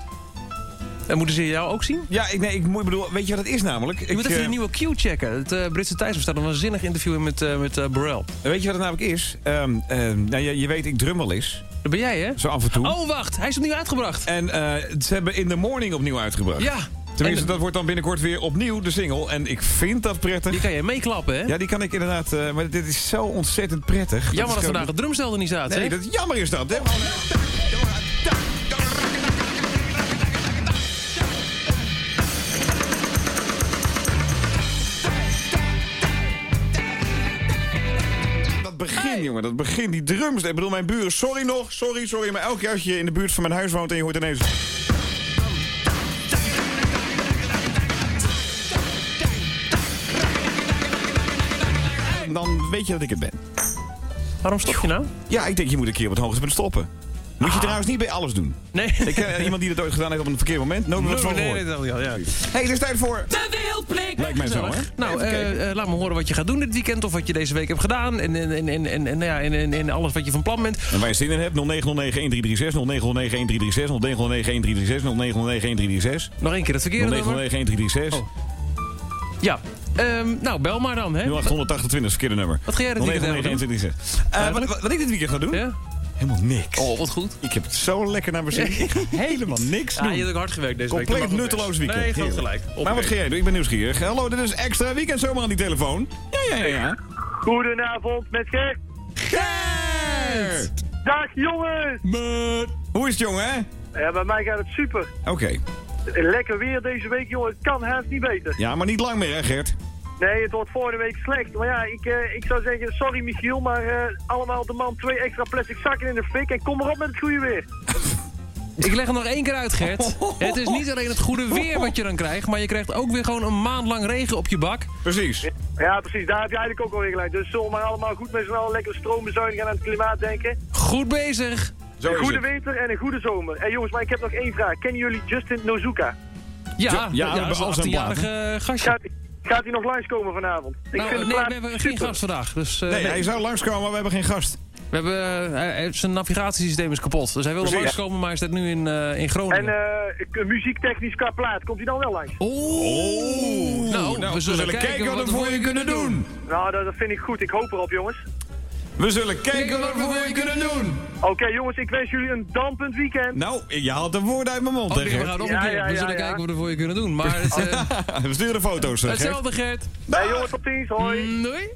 En moeten ze jou ook zien? Ja, ik, nee, ik bedoel, weet je wat het is namelijk? Je moet even eh, die nieuwe Q checken. Het eh, Britse tijdschrift staat een waanzinnig interview in met, eh met eh, Burrell. Weet je wat het namelijk is? Ehm, ehm, nou, je, je weet, ik drum wel eens. Dat ben jij, hè? Zo af en toe. Oh, wacht. Hij is opnieuw uitgebracht. En eh, ze hebben In The Morning opnieuw uitgebracht. Ja. Tenminste, En- dat wordt dan binnenkort weer opnieuw de single. En ik vind dat prettig. Die kan je meeklappen, hè? Ja, die kan ik inderdaad. eh, maar dit is zo ontzettend prettig. Jammer dat is vandaag het drumstel er niet staat, Nee, hè? dat, jammer is dat, hè? Dat begin, jongen, dat begin, die drums. Ik bedoel, mijn buren, sorry nog, sorry, sorry. Maar elke keer als je in de buurt van mijn huis woont en je hoort ineens... Dan weet je dat ik het ben. Waarom stop je nou? Ja, ik denk je moet een keer op het hoogtepunt stoppen. Moet je trouwens niet bij alles doen. Nee. Ik ken eh, iemand die dat ooit gedaan heeft op een verkeerd moment. Nooit meer wat van nee, gehoord. nee, nee, ja, ja. hey, het is tijd voor... De Wildblik. Lijkt mij zo, hè? Nou, eh, eh, laat me horen wat je gaat doen dit weekend... of wat je deze week hebt gedaan. En, en, en, en, en, en, ja, en, en, en alles wat je van plan bent. En waar je zin in hebt, 0909-1336, 0909-1336, 0909-1336, 0909-1336, 0909-1336, Nog één keer het verkeerde nummer. 0909-1336, Ja. Ehm, nou, bel maar dan, hè? 0828, verkeerde nummer. Wat ga jij dit weekend doen? 0909-1336. Eh, wat, wat, wat ik dit weekend ga doen? Ja? Helemaal niks. Oh, wat goed. Ik heb het zo lekker naar mijn zin. Ik ga helemaal niks Ja, doen. je hebt ook hard gewerkt deze week. Compleet mag ook nutteloos weekend. Nee, groot gelijk. Maar wat ga jij doen? Ik ben nieuwsgierig. Hallo, dit is extra weekend zomaar aan die telefoon. Ja, ja, ja, ja. Goedenavond met Gert. Gert! Dag jongens! Hoe is het, jongen? Ja, bij mij gaat het super. Oké. Lekker weer deze week, jongen. Het kan haast niet beter. Ja, maar niet lang meer, hè, Gert? Nee, het wordt vorige week slecht. Maar ja, ik, eh, ik zou zeggen, sorry Michiel, maar eh, allemaal de man twee extra plastic zakken in de fik en kom maar op met het goede weer. Ik leg hem nog één keer uit, Gert. Het is niet alleen het goede weer wat je dan krijgt... maar je krijgt ook weer gewoon een maand lang regen op je bak. Precies. Ja, precies. Daar heb je eigenlijk ook alweer gelijk. Dus zullen we maar allemaal goed met z'n allen lekker stroombezuinigen en aan het klimaat denken. Goed bezig. Zo een goede winter en een goede zomer. En jongens, maar ik heb nog één vraag. Kennen jullie Justin Nozuka? Ja, Ja, ja, is een al zijn 18-jarige gastje. Gaat, hij nog langskomen vanavond? Ik Nou, vind nee, we hebben geen gast vandaag. Dus, eh, Nee, nee. hij zou langskomen, maar we hebben geen gast. We hebben, eh, hij- hij- zijn navigatiesysteem is kapot. Dus hij wilde Precies. langskomen, maar hij staat nu in, eh, in En Groningen. eh, muziektechnisch qua plaat, komt hij dan wel langs? Oeh. Nou, we zullen, kijken, wat we voor je kunnen doen. Nou, dat, dat vind ik goed. Ik hoop erop, jongens. We zullen kijken wat we voor je kunnen doen. Oké, jongens, ik wens jullie een dampend weekend. Nou, je haalt de woorden uit mijn mond, hè, Oké, we gaan nog Ja, een keer. ja, we zullen ja. kijken wat we voor je kunnen doen. Maar het, eh, We sturen foto's, Gert. hetzelfde, Gert. Hey, jongens, tot ziens. Hoi. Mm, Doei.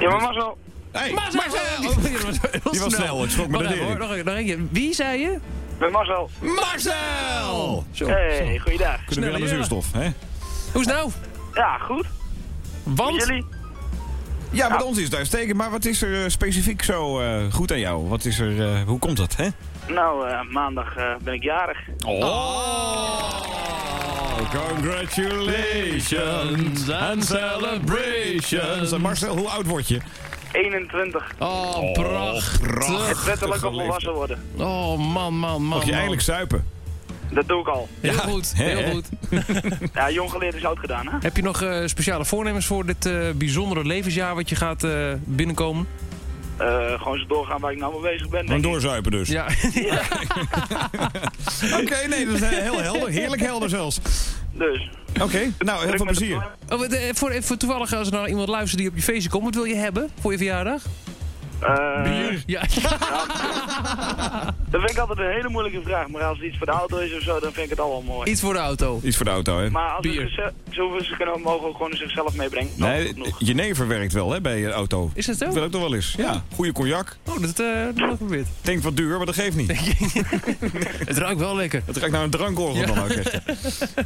Ja, maar Marcel. Hey, Marcel! Oh, die was heel Die was snel, ik schrok me Wacht de even, hoor. Nog nog. Wie zei je? Met Marcel. Marcel! Zo, Hey, goeiedag. Kunnen we weer aan de zuurstof, hè? Hoe is het nou? Ja, goed. Want? Met jullie? Ja, met ons is het uitstekend. Maar wat is er eh, specifiek zo eh, goed aan jou? Wat is er, eh, hoe komt dat, hè? Nou, eh, maandag ben ik jarig. Oh, congratulations and celebrations. En Marcel, hoe oud word je? 21. Oh, prachtig. Het wettelijk al volwassen worden. Oh, man, man, man. Mag je man. eigenlijk zuipen? Dat doe ik al. Heel Ja, goed, heel goed. Ja, jong geleerd is oud gedaan, hè? Heb je nog eh, speciale voornemens voor dit eh, bijzondere levensjaar wat je gaat eh, binnenkomen? Eh, gewoon zo doorgaan waar ik nou mee bezig ben. Gewoon doorzuipen dus. Ja. Oké, nee, dat is heel helder. Heerlijk helder zelfs. Dus. Oké, nou, heel veel plezier. Oh, voor, voor toevallig als er nou iemand luistert die op je feestje komt, wat wil je hebben voor je verjaardag? Eh, Bier. Ja. Dat vind ik altijd een hele moeilijke vraag. Maar als het iets voor de auto is of zo, dan vind ik het al wel mooi. Iets voor de auto. Iets voor de auto, hè? Maar als Bier. het geze- zoveel ze kunnen, mogen ook gewoon zichzelf meebrengen. Nee, jenever werkt wel, hè, bij je auto. Is dat zo? Wil ook nog wel eens. Ja, goede cognac. Oh, dat, eh dat heb ik geprobeerd. Denkt wat duur, maar dat geeft niet. Het ruikt wel lekker. Het ruikt naar een drankorgel dan ook echt.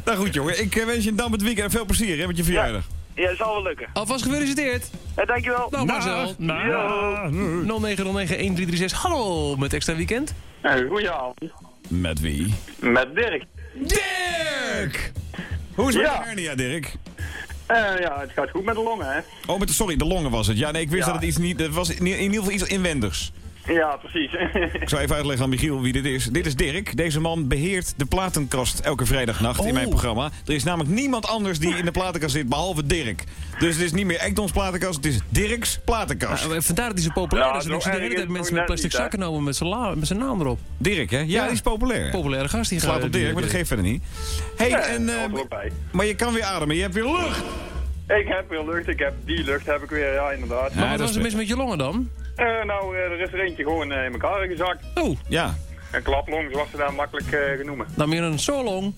Nou goed, jongen. Ik eh, wens je een dampend weekend en veel plezier hè, met je verjaardag. Ja, dat zal wel lukken. Alvast gefeliciteerd. Eh, dankjewel. Nou, Marcel. Ja. 0909-1336. Hallo, met extra weekend. Hey, goedenavond. Met wie? Met Dirk. Dirk! Hoe is het met Ja. de hernia, Dirk? Eh, ja, het gaat goed met de longen, hè? Oh, met de, sorry, de longen was het. Ja, nee, ik wist Ja. dat het iets niet... Het was in, in ieder geval iets inwendigs. Ja, precies. Ik zou even uitleggen aan Michiel wie dit is. Dit is Dirk. Deze man beheert de platenkast elke vrijdagnacht in Oh. mijn programma. Er is namelijk niemand anders die in de platenkast zit, behalve Dirk. Dus het is niet meer Ektons platenkast, het is Dirks platenkast. Nou, vandaar dat hij zo populair Ja, is. En ik zie de hele tijd mensen met plastic zakken genomen met zijn, naam erop. Dirk, hè? Ja, Ja. die is populair. Populaire gast. Die Slaat gaat- op Dirk, maar dat geeft verder niet. hey, Ja, en, eh, maar je kan weer ademen. Je hebt weer lucht. Ik heb weer lucht, ik heb die lucht heb ik weer, ja inderdaad. Maar Ja, wat dat was er mis met je longen dan? Eh, nou, eh, er is er eentje gewoon eh, in elkaar gezakt. Oh, Ja. Een klaplong, zoals ze daar makkelijk eh genoemen. nou meer een solong.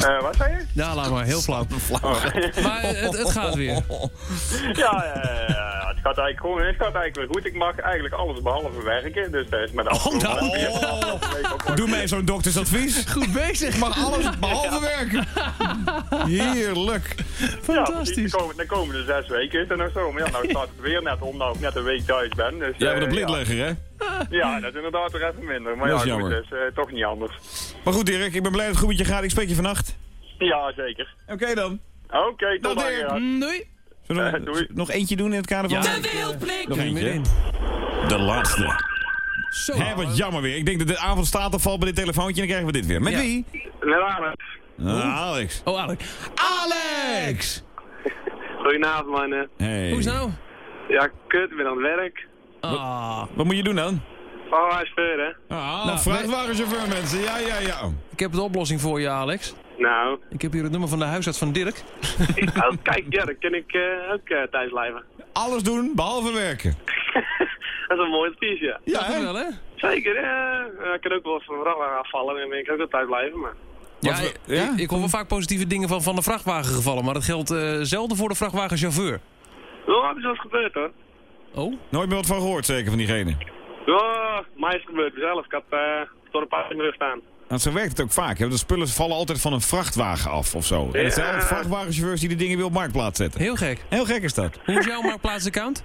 Eh, wat zei je? Ja, laat maar. Heel flauw. Oh. Maar het, het gaat weer. ja, eh, ja, het gaat eigenlijk gewoon, het gaat eigenlijk weer goed. Ik mag eigenlijk alles behalve werken, dus dat is met de afgelopen nou. week ook wel- Doe mij zo'n doktersadvies. Goed bezig. Ik mag alles behalve werken. Heerlijk. Ja, precies. De komende, de komende zes weken is het nog zo. Maar ja, nou staat het weer net om, nou ik net een week thuis ben. Dus, Jij bent een eh, blindlegger, hè? Ja. dat is inderdaad weer even minder. Maar Dat ja, is goed, dus eh, toch niet anders. Maar goed, Dirk, ik ben blij dat het goed met je gaat. Ik spreek je vannacht. Ja, zeker. Oké dan. Oké, tot Dag, dan. Dirk. Mm, Doei. Zullen we Eh, doei. nog eentje doen in het kader van... Ja, De Wildblik. Nog eentje. De laatste. Zo. Hé, wat jammer weer. Ik denk dat de avond staat of valt bij dit telefoontje en dan krijgen we dit weer. Met Ja. wie? Met Alex. Ah, Alex. Oh, Alex. Alex! Goedenavond, man. Hey. Hoe is het nou? Ja, kut, ik ben aan het werk. Ah, Wat moet je doen dan? Oh, ver, hè? Ah, Nou, vrachtwagenchauffeur mensen. Ja, ja, ja. ik heb de oplossing voor je, Alex. Nou, Ik heb hier het nummer van de huisarts van Dirk. oh, kijk, ja, dan kan ik eh, ook eh, thuis blijven. Alles doen, behalve werken. Dat is een mooi advies, ja. Ja, hè? wel, hè? Zeker, ja. ik kan ook wel eens van de vrachtwagen afvallen en dan ben ik ook wel thuis blijven, maar... Ja, Wat we- ja? ik hoor wel vaak positieve dingen van, van de vrachtwagen gevallen, maar dat geldt eh, zelden voor de vrachtwagenchauffeur. Dat is wel eens gebeurd, hoor. Oh? Nooit meer wat van gehoord, zeker, van diegene. Ja, mij is het gebeurd zelf. Ik had eh door een paar in de rug staan. Want zo werkt het ook vaak. Hè? De spullen vallen altijd van een vrachtwagen af of zo. En het zijn altijd vrachtwagenchauffeurs die de dingen weer op marktplaats zetten. Heel gek. Heel gek is dat. Hoe is jouw marktplaatsaccount?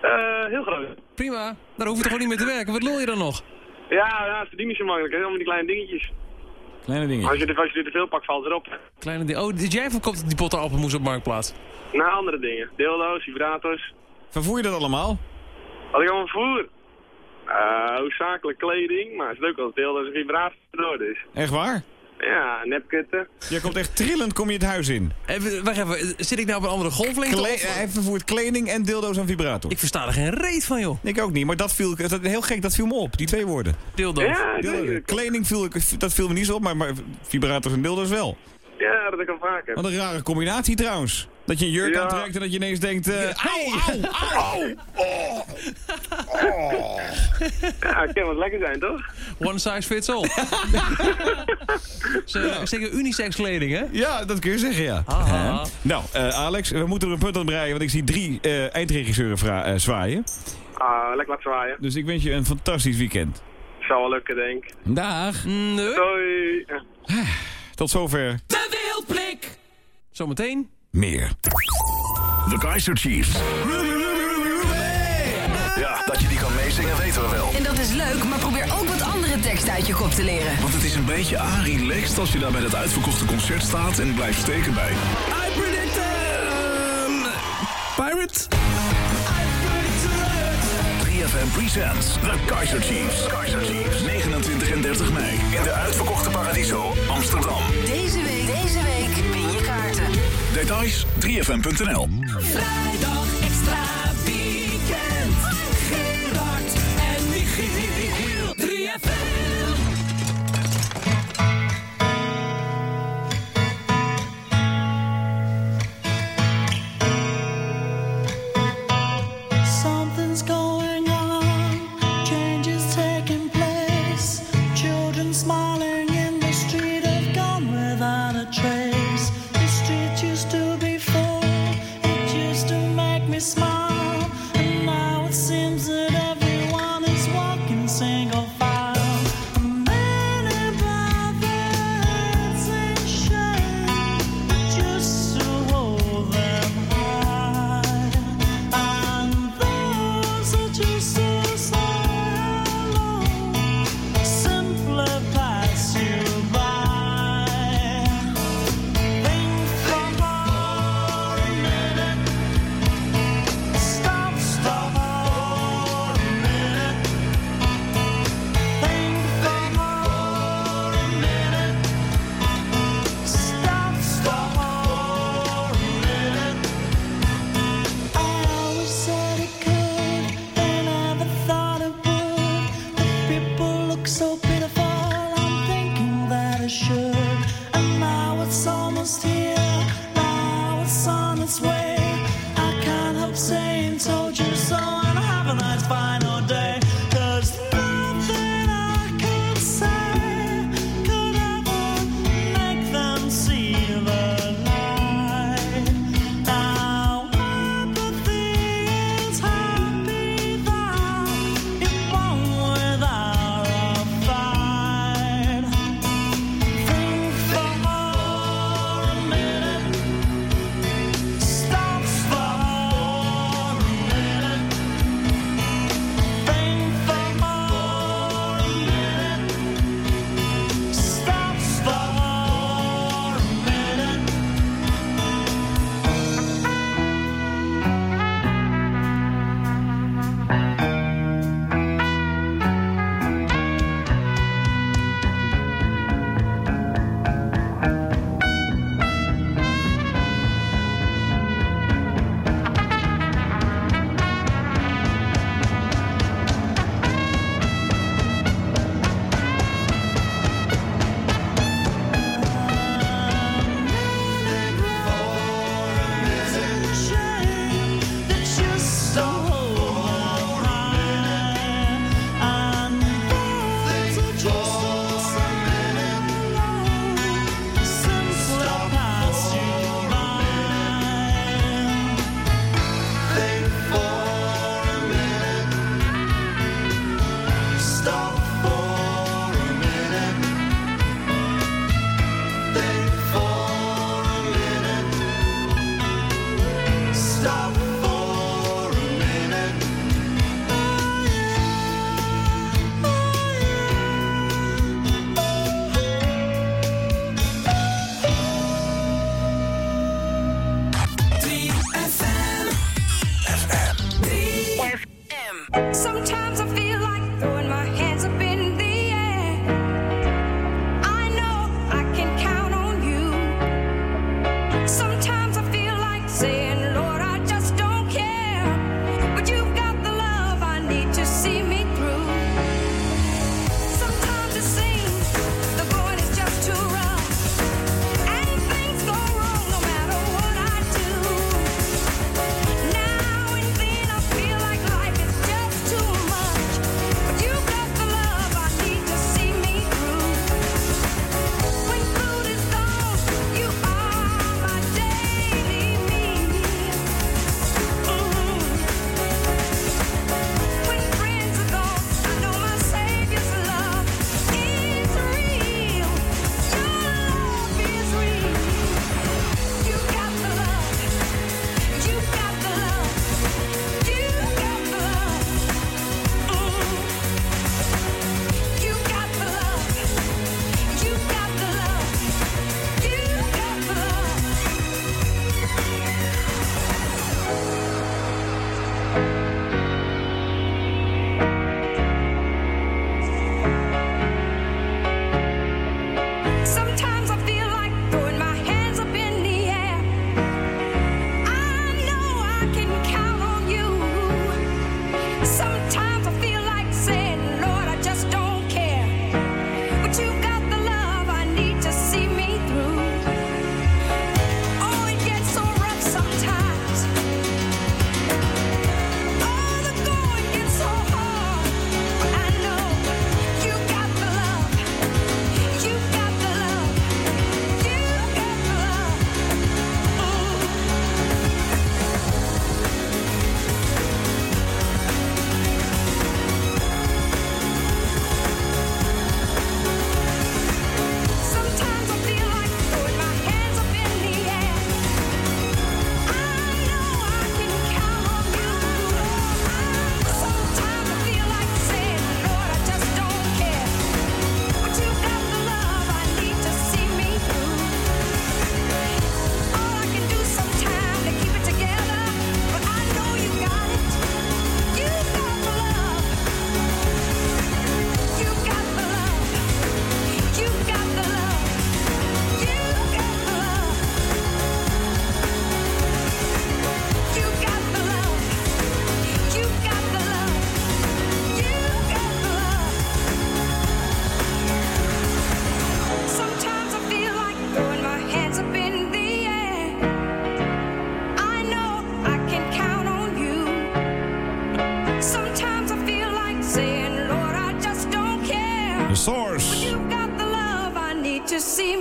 Eh, heel groot. Prima. Daar hoef je toch gewoon niet meer te werken. Wat lul je dan nog? Ja, ja, het niet zo makkelijk, hè. Allemaal die kleine dingetjes. Kleine dingen. Als je, als je er te veel pakt, valt het erop. Kleine ding. Oh, dit jij verkoopt die potten appelmoes op marktplaats? Nou, andere dingen. Dildo's, vibrators. Vervoer je dat allemaal? Wat ik allemaal voer? Eh, hoofdzakelijk kleding, maar er zit ook wel eens dildo's en vibrators door, dus. Echt waar? Ja, nepkutten. Je komt echt trillend kom je het huis in. Even, wacht even. Zit ik nou op een andere golflengte? Kle- of- hij vervoert kleding en dildo's en vibrator. Ik versta er geen reet van, joh. Ik ook niet, maar dat viel, dat, heel gek, dat viel me op. Die twee woorden. Dildo. Ja, nee, kleding viel, ik- dat viel me niet zo op, maar, maar vibrators en dildo's wel. ja, dat heb ik al vaker. Wat een rare combinatie trouwens. Dat je een jurk Ja. aantrekt en dat je ineens denkt... eh au, au, au, oh. Ja, het kan wat lekker zijn, toch? One size fits all. Ze zeggen unisex kleding, hè? Ja, dat kun je zeggen, ja. Hè? Nou, eh, Alex, we moeten er een punt aan breien, want ik zie drie eh, eindregisseuren eh, zwaaien. Ah, lekker laten zwaaien. Dus ik wens je een fantastisch weekend. Zal wel lukken, denk ik. Dag. Nee. Doei. Tot zover. De Wildblik. Zometeen meer. The Kaiser Chiefs. Ja, dat je die kan meezingen weten we wel. En dat is leuk, maar probeer ook wat andere teksten uit je kop te leren. Want het is een beetje relaxed als je daar bij dat uitverkochte concert staat en blijft steken bij. I predict um, Pirate. 3FM presents The Kaiser Chiefs. Kaiser Chiefs. 29 en 30 mei in de uitverkochte Paradiso, Amsterdam. Deze week, deze week ben je Details 3fm.nl. Vrijdag extra.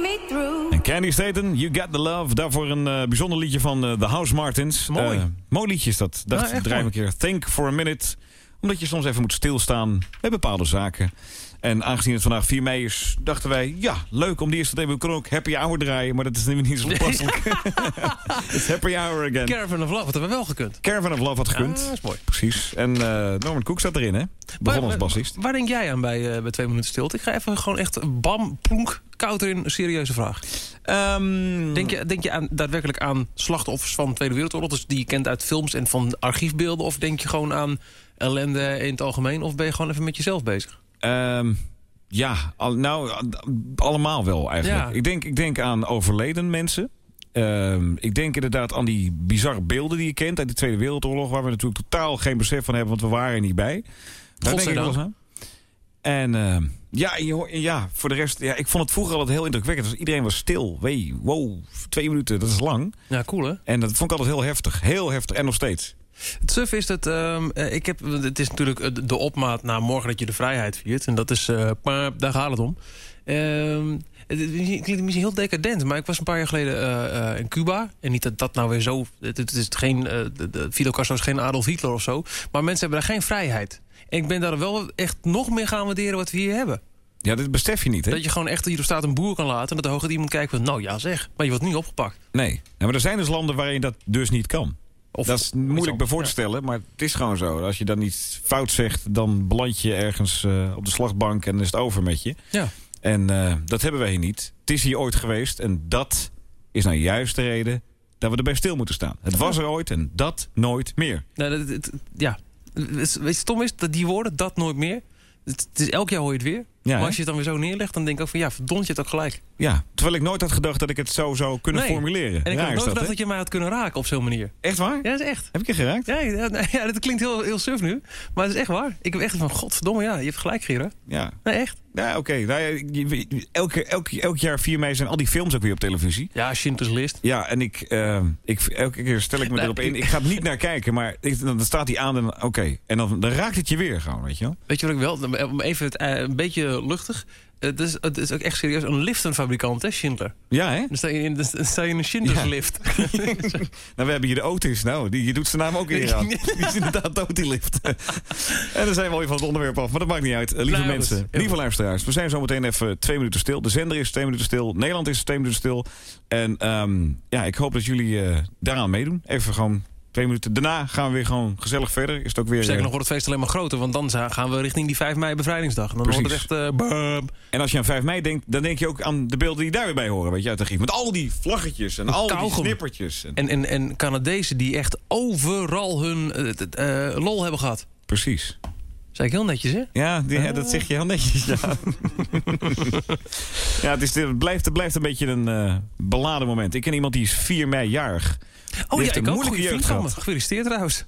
Me through. En Candy Staten, You Got The Love. Daarvoor een eh, bijzonder liedje van eh, The House Martins. Mooi. Eh, mooi liedje is dat. Dacht, draai een keer Think for a Minute. Omdat je soms even moet stilstaan bij bepaalde zaken. En aangezien het vandaag 4 mei is, dachten wij... ja, leuk om die eerste kunnen ook Happy Hour draaien, maar dat is nu niet zo toepasselijk. It's Happy Hour again. Caravan of Love, dat hebben we wel gekund. Caravan of Love had gekund. Ah, dat is mooi. Precies. En eh, Norman Cook zat erin, hè? Begon als bassist. Waar denk jij aan bij, eh, bij twee minuten stilte? Ik ga even gewoon echt bam, plonk, koud erin. Een serieuze vraag. Ehm, denk, je, denk je aan, daadwerkelijk aan slachtoffers van de Tweede Wereldoorlog... dus die je kent uit films en van archiefbeelden... of denk je gewoon aan ellende in het algemeen... of ben je gewoon even met jezelf bezig? Ehm, ja, al- nou, allemaal wel eigenlijk. Ja. Ik, denk, ik denk aan overleden mensen. Ehm, ik denk inderdaad aan die bizarre beelden die je kent uit de Tweede Wereldoorlog... waar we natuurlijk totaal geen besef van hebben, want we waren er niet bij. Daar denk ik wel aan. En ehm, ja, ja, voor de rest, ja, ik vond het vroeger altijd heel indrukwekkend. Dus iedereen was stil. Wee, wow, twee minuten, dat is lang. Ja, cool hè? En dat vond ik altijd heel heftig. Heel heftig. En nog steeds. Het suf is dat, ehm, eh, ik heb, het is natuurlijk eh, de opmaat naar morgen dat je de vrijheid viert. En dat is, eh, maar daar gaat het om. Ehm, het, klinkt misschien heel decadent, maar ik was een paar jaar geleden in Cuba. En niet dat dat nou weer zo, het, het is geen, de, de Fidel Castro is geen Adolf Hitler of zo. Maar mensen hebben daar geen vrijheid. En ik ben daar wel echt nog meer gaan waarderen wat we hier hebben. Ja, dit besef je niet, hè? Dat je gewoon echt hier op staat een boer kan laten... en dat de hoogte iemand kijkt van, nou ja zeg, maar je wordt niet opgepakt. Nee. Ja, maar er zijn dus landen waarin dat dus niet kan. Of dat is moeilijk anders, bij voor te stellen, maar het is gewoon zo. Als je dan iets fout zegt, dan beland je ergens eh, op de slagbank en dan is het over met je. Ja. En eh, dat hebben wij hier niet. Het is hier ooit geweest en dat is nou juist de reden dat we erbij stil moeten staan. Het was er ooit en dat nooit meer. Nou, dat, het- ja. Weet je, stom is dat die woorden, dat nooit meer. Het, het is elk jaar hoor je het weer. Ja, maar hè? als je het dan weer zo neerlegt, dan denk ik ook van ja, verdomd je het ook gelijk. Ja, terwijl ik nooit had gedacht dat ik het zo zou kunnen Nee. formuleren. En ik Raar had nooit gedacht dat je mij had kunnen raken op zo'n manier. Echt waar? Ja, dat is echt. Heb ik je geraakt? Ja, ja, dat klinkt heel, heel suf nu. Maar het is echt waar. Ik heb echt van, godverdomme, ja, je hebt gelijk, Gerard. Ja. Nee, echt. Ja, oké. Nou, elke, elke, elk jaar 4 mei zijn al die films ook weer op televisie. Ja, Schindler's List. Ja, en ik, eh, ik, elke keer stel ik me Nee, erop in. ik- ga er niet naar kijken, maar ik- dan staat die aan en oké. En dan, dan raakt het je weer gewoon, weet je wel? Weet je wat ik wel, om even het, eh, een beetje luchtig. Het is, het is ook echt serieus een liftenfabrikant, hè, Schindler. Ja, hè? Dan sta je in, dan sta je in een Schindler's Ja. lift. Nou, we hebben hier de Otis. Nou, die, je doet zijn naam ook weer aan. Die is inderdaad de Otis-lift. en dan zijn we alweer van het onderwerp af. Maar dat maakt niet uit. Lieve Nou, mensen, goed. Lieve luisteraars. We zijn zo meteen even twee minuten stil. De zender is twee minuten stil. Nederland is twee minuten stil. En ehm, ja, ik hoop dat jullie eh, daaraan meedoen. Even gewoon twee minuten. Daarna gaan we weer gewoon gezellig verder. Is het ook weer... Zeker eh, nog wordt het feest alleen maar groter, want dan gaan we richting die 5 mei bevrijdingsdag. En dan wordt het echt... Eh. En als je aan 5 mei denkt, dan denk je ook aan de beelden die daar weer bij horen. Weet je, uit de. Met al die vlaggetjes en al die snippertjes. En, En, en, en Canadezen die echt overal hun eh, eh, lol hebben gehad. precies. Zeg ik heel netjes, hè? Ja, die, ja, dat zeg je heel netjes, ja. ja, het, is, het, blijft, het blijft een beetje een eh, beladen moment. Ik ken iemand die is 4 mei jarig. Oh ja, ik een ook. moeilijke Goeie jeugd gehad. Gefeliciteerd trouwens.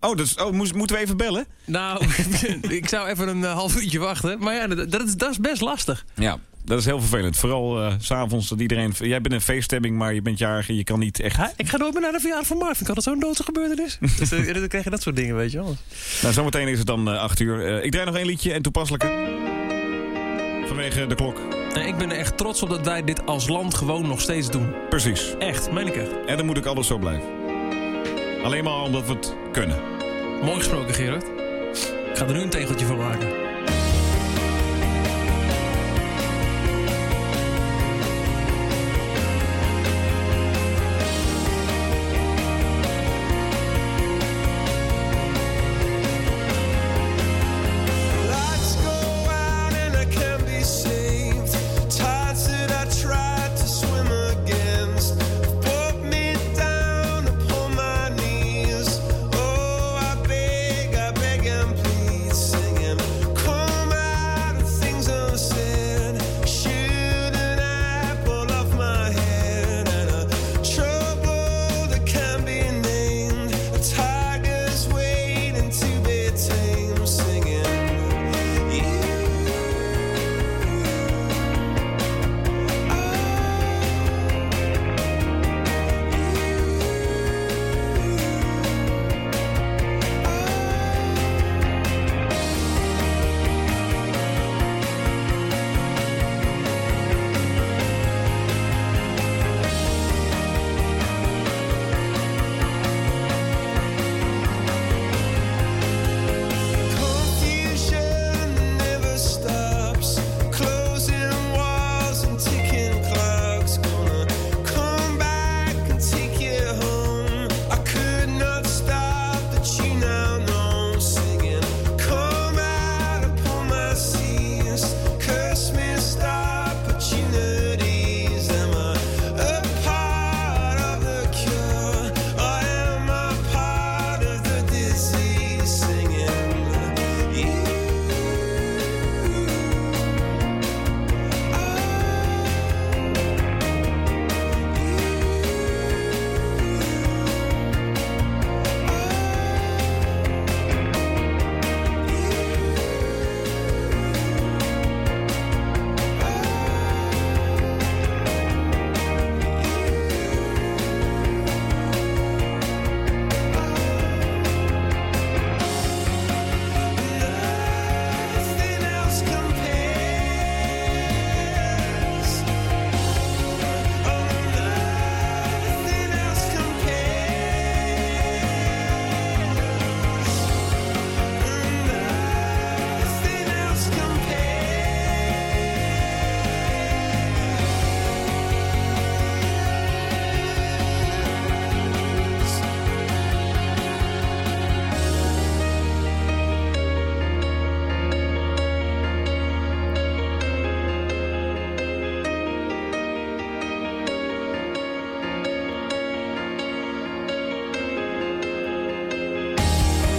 Oh, dus, oh moest, moeten we even bellen? Nou, ik zou even een eh, half uurtje wachten. Maar ja, dat, dat, is, dat is best lastig. Ja, dat is heel vervelend. Vooral eh, s s'avonds dat iedereen... Jij bent een feeststemming, maar je bent jarig en je kan niet echt... Ha, ik ga nooit meer naar de verjaardag van Marvin. Kan dat zo'n doodse gebeurtenis? dus eh, dan krijg je dat soort dingen, weet je wel. Nou, zometeen is het dan eh, 8 uur. Eh, ik draai nog één liedje en toepasselijke. Vanwege de klok. Ik ben er echt trots op dat wij dit als land gewoon nog steeds doen. Precies. Echt, meen ik echt. En dan moet ik alles zo blijven. Alleen maar omdat we het kunnen. Mooi gesproken, Gerard. Ik ga er nu een tegeltje van maken.